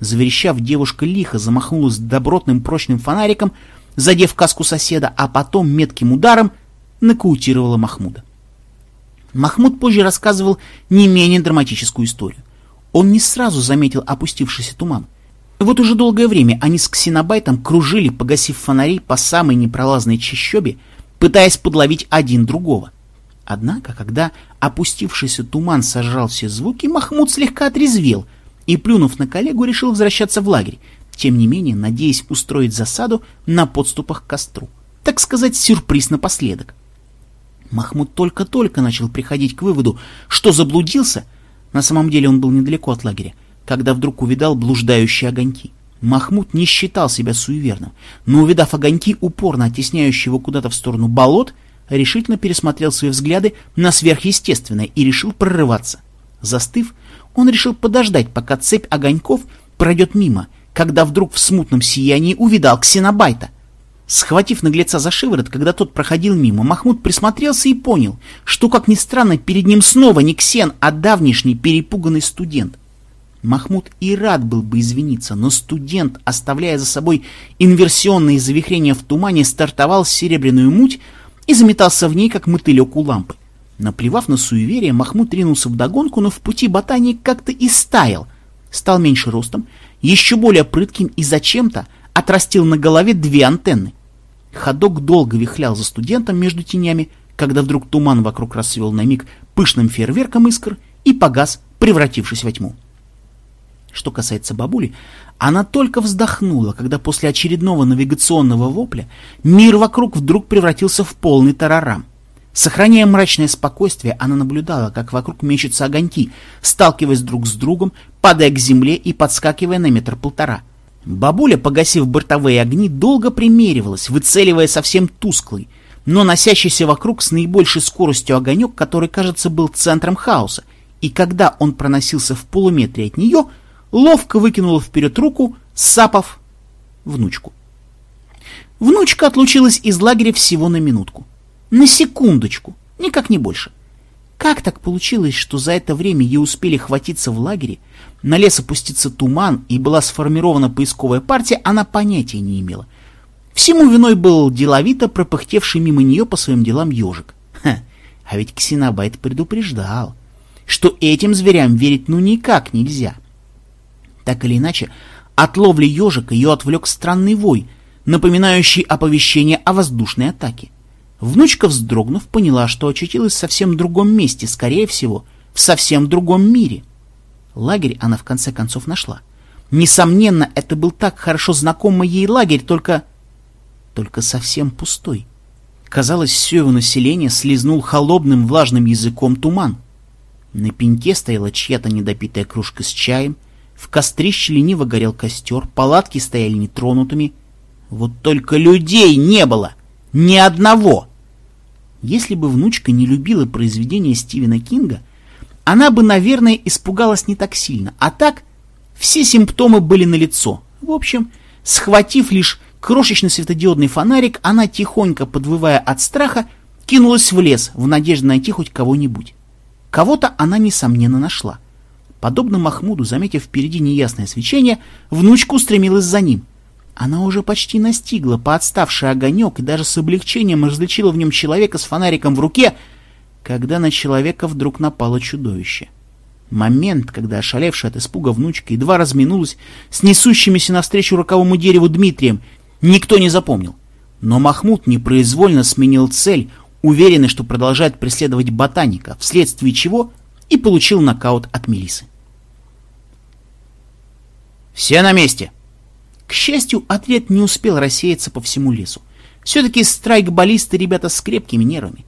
Заверещав, девушка лихо замахнулась добротным прочным фонариком, задев каску соседа, а потом метким ударом нокаутировала Махмуда. Махмуд позже рассказывал не менее драматическую историю. Он не сразу заметил опустившийся туман. Вот уже долгое время они с Ксенобайтом кружили, погасив фонари по самой непролазной чащобе, пытаясь подловить один другого. Однако, когда опустившийся туман сожрал все звуки, Махмуд слегка отрезвел и, плюнув на коллегу, решил возвращаться в лагерь, тем не менее надеясь устроить засаду на подступах к костру. Так сказать, сюрприз напоследок. Махмуд только-только начал приходить к выводу, что заблудился, на самом деле он был недалеко от лагеря, когда вдруг увидал блуждающие огоньки. Махмуд не считал себя суеверным, но, увидав огоньки, упорно оттесняющие его куда-то в сторону болот, решительно пересмотрел свои взгляды на сверхъестественное и решил прорываться. Застыв, он решил подождать, пока цепь огоньков пройдет мимо, когда вдруг в смутном сиянии увидал ксенобайта. Схватив наглеца за шиворот, когда тот проходил мимо, Махмуд присмотрелся и понял, что, как ни странно, перед ним снова не ксен, а давнишний перепуганный студент. Махмуд и рад был бы извиниться, но студент, оставляя за собой инверсионные завихрения в тумане, стартовал серебряную муть, и заметался в ней, как мотылек у лампы. Наплевав на суеверие, Махмуд ринулся в догонку, но в пути ботаник как-то и стаял. Стал меньше ростом, еще более прытким и зачем-то отрастил на голове две антенны. Ходок долго вихлял за студентом между тенями, когда вдруг туман вокруг расцвел на миг пышным фейерверком искр и погас, превратившись во тьму. Что касается бабули, она только вздохнула, когда после очередного навигационного вопля мир вокруг вдруг превратился в полный тарарам. Сохраняя мрачное спокойствие, она наблюдала, как вокруг мечутся огоньки, сталкиваясь друг с другом, падая к земле и подскакивая на метр-полтора. Бабуля, погасив бортовые огни, долго примеривалась, выцеливая совсем тусклый, но носящийся вокруг с наибольшей скоростью огонек, который, кажется, был центром хаоса, и когда он проносился в полуметре от нее — ловко выкинула вперед руку, сапав внучку. Внучка отлучилась из лагеря всего на минутку. На секундочку, никак не больше. Как так получилось, что за это время ей успели хватиться в лагере, на лес опуститься туман и была сформирована поисковая партия, она понятия не имела. Всему виной был деловито пропыхтевший мимо нее по своим делам ежик. Ха, а ведь Ксенобайт предупреждал, что этим зверям верить ну никак нельзя. — так или иначе, от ловли ежика ее отвлек странный вой, напоминающий оповещение о воздушной атаке. Внучка, вздрогнув, поняла, что очутилась в совсем другом месте, скорее всего, в совсем другом мире. Лагерь она в конце концов нашла. Несомненно, это был так хорошо знакомый ей лагерь, только... только совсем пустой. Казалось, все его население слизнул холодным влажным языком туман. На пеньке стояла чья-то недопитая кружка с чаем — в кострище лениво горел костер, палатки стояли нетронутыми. Вот только людей не было! Ни одного! Если бы внучка не любила произведения Стивена Кинга, она бы, наверное, испугалась не так сильно. А так, все симптомы были налицо. В общем, схватив лишь крошечный светодиодный фонарик, она, тихонько подвывая от страха, кинулась в лес в надежде найти хоть кого-нибудь. Кого-то она, несомненно, нашла — Подобно Махмуду, заметив впереди неясное свечение, внучка устремилась за ним. Она уже почти настигла поотставший огонек и даже с облегчением различила в нем человека с фонариком в руке, когда на человека вдруг напало чудовище. Момент, когда ошалевшая от испуга внучка едва разминулась с несущимися навстречу роковому дереву Дмитрием, никто не запомнил. Но Махмуд непроизвольно сменил цель, уверенный, что продолжает преследовать ботаника, вследствие чего и получил нокаут от Мелисы. «Все на месте!» К счастью, отряд не успел рассеяться по всему лесу. Все-таки страйкболисты ребята с крепкими нервами.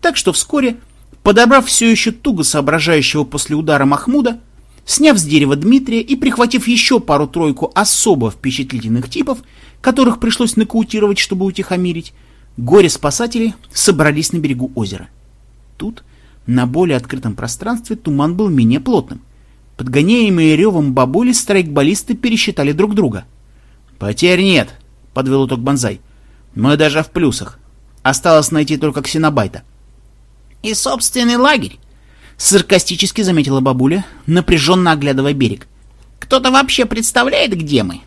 Так что вскоре, подобрав все еще туго соображающего после удара Махмуда, сняв с дерева Дмитрия и прихватив еще пару-тройку особо впечатлительных типов, которых пришлось нокаутировать, чтобы утихомирить, горе-спасатели собрались на берегу озера. Тут, на более открытом пространстве, туман был менее плотным. Подгоняемые ревом бабули страйкболисты пересчитали друг друга. «Потерь нет», — подвел итог Бонзай. «Мы даже в плюсах. Осталось найти только ксенобайта». «И собственный лагерь», — саркастически заметила бабуля, напряженно оглядывая берег. «Кто-то вообще представляет, где мы?»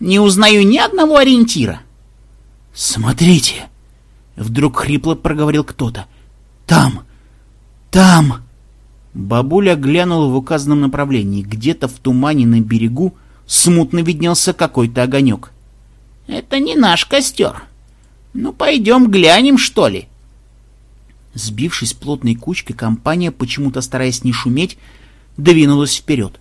Не узнаю ни одного ориентира. Смотрите! Вдруг хрипло проговорил кто-то. Там! Там! Бабуля глянула в указанном направлении. Где-то в тумане на берегу смутно виднелся какой-то огонек. Это не наш костер. Ну, пойдем глянем, что ли. Сбившись плотной кучкой, компания, почему-то стараясь не шуметь, двинулась вперед.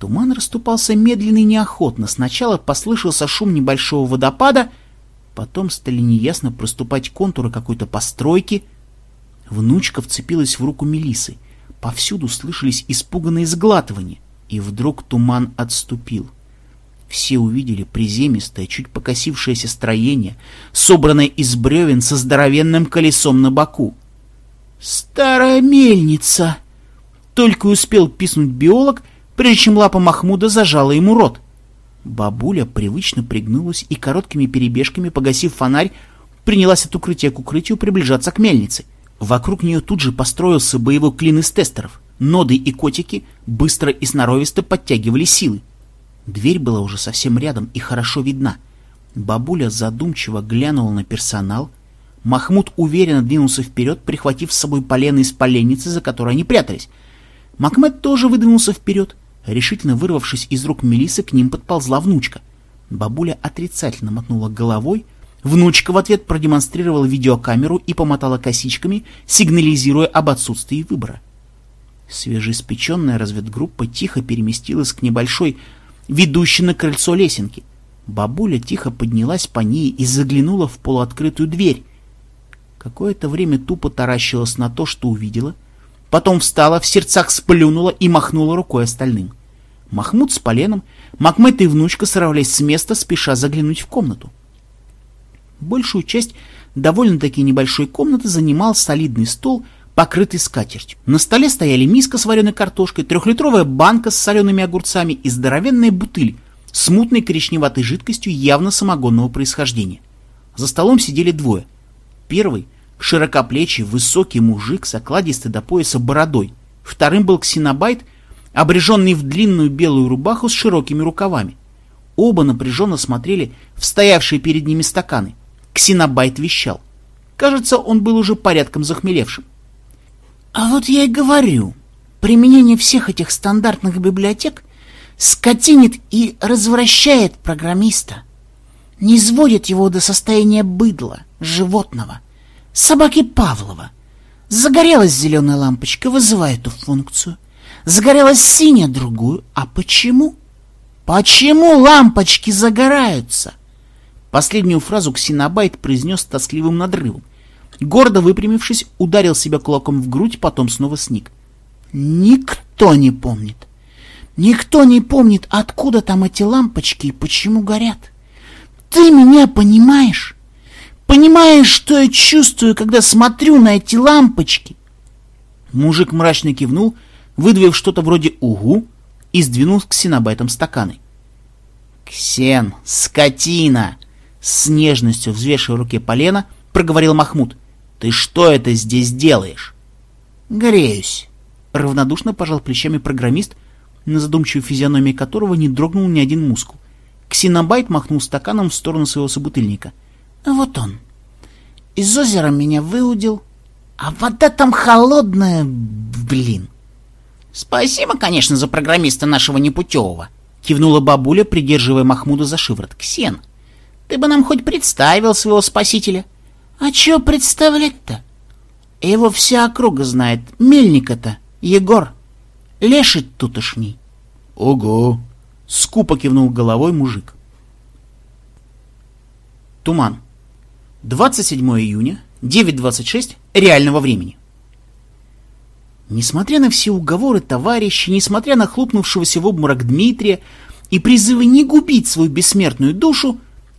Туман расступался медленно и неохотно. Сначала послышался шум небольшого водопада, потом стали неясно проступать контуры какой-то постройки. Внучка вцепилась в руку Мелисы. Повсюду слышались испуганные сглатывания, и вдруг туман отступил. Все увидели приземистое, чуть покосившееся строение, собранное из бревен со здоровенным колесом на боку. «Старая мельница!» Только успел писнуть биолог — прежде чем лапа Махмуда зажала ему рот. Бабуля привычно пригнулась и короткими перебежками, погасив фонарь, принялась от укрытия к укрытию приближаться к мельнице. Вокруг нее тут же построился боевой клин из тестеров. Ноды и котики быстро и сноровисто подтягивали силы. Дверь была уже совсем рядом и хорошо видна. Бабуля задумчиво глянула на персонал. Махмуд уверенно двинулся вперед, прихватив с собой полено из поленницы, за которой они прятались. Макмед тоже выдвинулся вперед. Решительно вырвавшись из рук Мелисы, к ним подползла внучка. Бабуля отрицательно мотнула головой, внучка в ответ продемонстрировала видеокамеру и помотала косичками, сигнализируя об отсутствии выбора. Свежеиспеченная разведгруппа тихо переместилась к небольшой, ведущей на крыльцо лесенки. Бабуля тихо поднялась по ней и заглянула в полуоткрытую дверь. Какое-то время тупо таращилась на то, что увидела, потом встала, в сердцах сплюнула и махнула рукой остальным. Махмуд с Поленом, Макмед и внучка сорвались с места, спеша заглянуть в комнату. Большую часть довольно-таки небольшой комнаты занимал солидный стол, покрытый скатертью. На столе стояли миска с вареной картошкой, трехлитровая банка с солеными огурцами и здоровенная бутыль с мутной коричневатой жидкостью явно самогонного происхождения. За столом сидели двое. Первый — широкоплечий, высокий мужик с окладистой до пояса бородой. Вторым был ксенобайт — обреженный в длинную белую рубаху с широкими рукавами. Оба напряженно смотрели в стоявшие перед ними стаканы. Ксенобайт вещал. Кажется, он был уже порядком захмелевшим. А вот я и говорю, применение всех этих стандартных библиотек скотинит и развращает программиста. Не изводит его до состояния быдла, животного. Собаки Павлова. Загорелась зеленая лампочка, вызывая эту функцию — Загорелась синяя другую. А почему? Почему лампочки загораются? Последнюю фразу Ксенобайт произнес тоскливым надрывом. Гордо выпрямившись, ударил себя кулаком в грудь, потом снова сник. Никто не помнит. Никто не помнит, откуда там эти лампочки и почему горят. Ты меня понимаешь? Понимаешь, что я чувствую, когда смотрю на эти лампочки? Мужик мрачно кивнул, выдавив что-то вроде «угу» и сдвинул к синобайтам стаканы. «Ксен, скотина!» С нежностью взвешивая в руке полено, проговорил Махмуд. «Ты что это здесь делаешь?» «Греюсь», — равнодушно пожал плечами программист, на задумчивой физиономии которого не дрогнул ни один мускул. Ксенобайт махнул стаканом в сторону своего собутыльника. «Вот он. Из озера меня выудил, а вода там холодная, блин». Спасибо, конечно, за программиста нашего непутевого, кивнула бабуля, придерживая Махмуда за шиворот. Ксен, ты бы нам хоть представил своего спасителя. А чё представлять-то? Его вся округа знает. Мельника-то, Егор. Леший тутошний. Ого! Скупо кивнул головой мужик. Туман. 27 июня, 9.26 реального времени. Несмотря на все уговоры товарищей, несмотря на хлопнувшегося в обморок Дмитрия и призывы не губить свою бессмертную душу,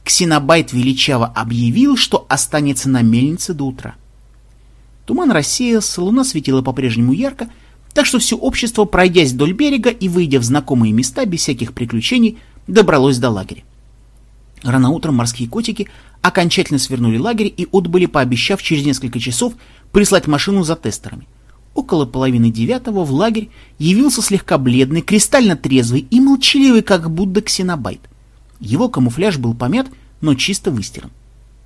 Ксенобайт величаво объявил, что останется на мельнице до утра. Туман рассеялся, луна светила по-прежнему ярко, так что все общество, пройдясь вдоль берега и выйдя в знакомые места без всяких приключений, добралось до лагеря. Рано утром морские котики окончательно свернули лагерь и отбыли, пообещав через несколько часов прислать машину за тестерами. Около половины девятого в лагерь явился слегка бледный, кристально трезвый и молчаливый, как будто ксенобайт. Его камуфляж был помят, но чисто выстиран.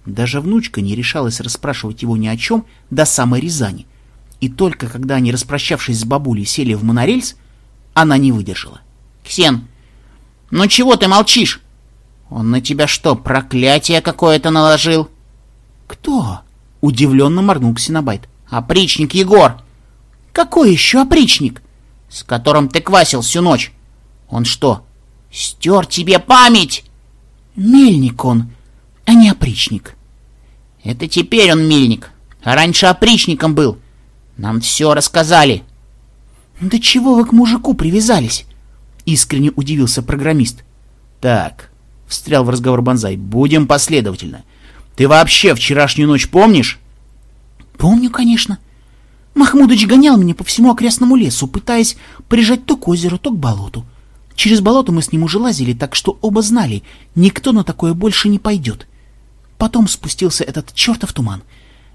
Даже внучка не решалась расспрашивать его ни о чем до самой Рязани. И только когда они, распрощавшись с бабулей, сели в монорельс, она не выдержала. — Ксен, ну чего ты молчишь? Он на тебя что, проклятие какое-то наложил? — Кто? — удивленно моргнул Ксенобайт. — Опричник Егор. — Какой еще опричник? — С которым ты квасил всю ночь. Он что, стер тебе память? — Мельник он, а не опричник. — Это теперь он мельник, а раньше опричником был. Нам все рассказали. — Да чего вы к мужику привязались? — искренне удивился программист. — Так, — встрял в разговор Бонзай, — будем последовательно. Ты вообще вчерашнюю ночь помнишь? — Помню, конечно. Махмудыч гонял меня по всему окрестному лесу, пытаясь прижать то к озеру, то к болоту. Через болото мы с ним уже лазили, так что оба знали, никто на такое больше не пойдет. Потом спустился этот чертов туман.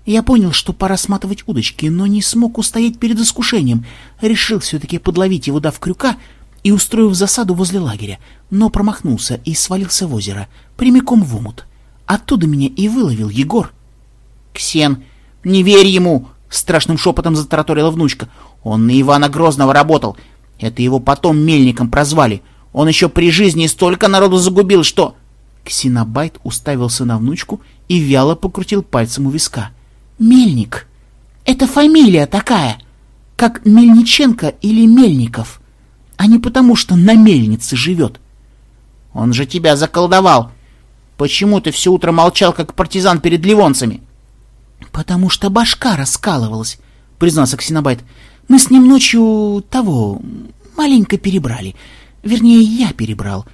Я понял, что пора сматывать удочки, но не смог устоять перед искушением. Решил все-таки подловить его, дав крюка, и устроив засаду возле лагеря, но промахнулся и свалился в озеро, прямиком в омут. Оттуда меня и выловил Егор. — Ксен, не верь ему! — страшным шепотом затараторила внучка. — Он на Ивана Грозного работал. Это его потом мельником прозвали. Он еще при жизни столько народу загубил, что... Ксенобайт уставился на внучку и вяло покрутил пальцем у виска. «Мельник! Это фамилия такая, как Мельниченко или Мельников, а не потому, что на мельнице живет. Он же тебя заколдовал. Почему ты все утро молчал, как партизан перед ливонцами?» «Потому что башка раскалывалась», — признался Ксенобайт. «Мы с ним ночью того маленько перебрали. Вернее, я перебрал.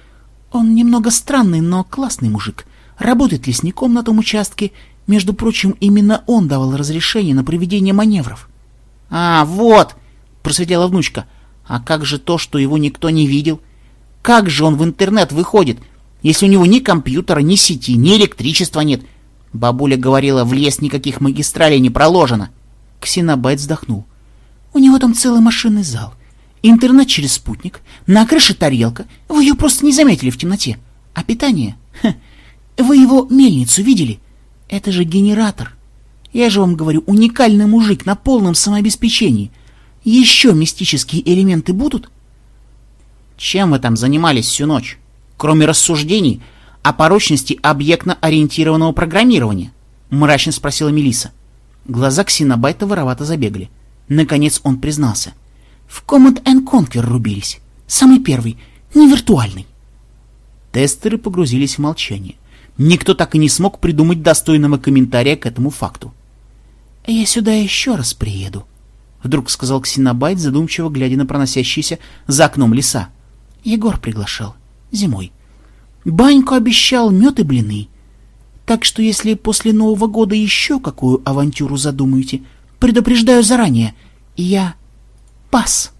Он немного странный, но классный мужик. Работает лесником на том участке. Между прочим, именно он давал разрешение на проведение маневров. — А, вот! — просветлела внучка. — А как же то, что его никто не видел? Как же он в интернет выходит, если у него ни компьютера, ни сети, ни электричества нет? Бабуля говорила, в лес никаких магистралей не проложено. Ксенобайт вздохнул. — У него там целый машинный зал — Интернет через спутник, на крыше тарелка, вы ее просто не заметили в темноте. А питание? Ха, вы его мельницу видели? Это же генератор. Я же вам говорю, уникальный мужик на полном самообеспечении. Еще мистические элементы будут? Чем вы там занимались всю ночь? Кроме рассуждений о порочности объектно-ориентированного программирования? Мрачно спросила Мелиса. Глаза Ксенобайта воровато забегали. Наконец он признался — в Command and Conquer рубились. Самый первый, не виртуальный. Тестеры погрузились в молчание. Никто так и не смог придумать достойного комментария к этому факту. «Я сюда еще раз приеду», — вдруг сказал Ксенобайт, задумчиво глядя на проносящиеся за окном леса. Егор приглашал. Зимой. Баньку обещал, мед и блины. Так что если после Нового года еще какую авантюру задумаете, предупреждаю заранее, я paz.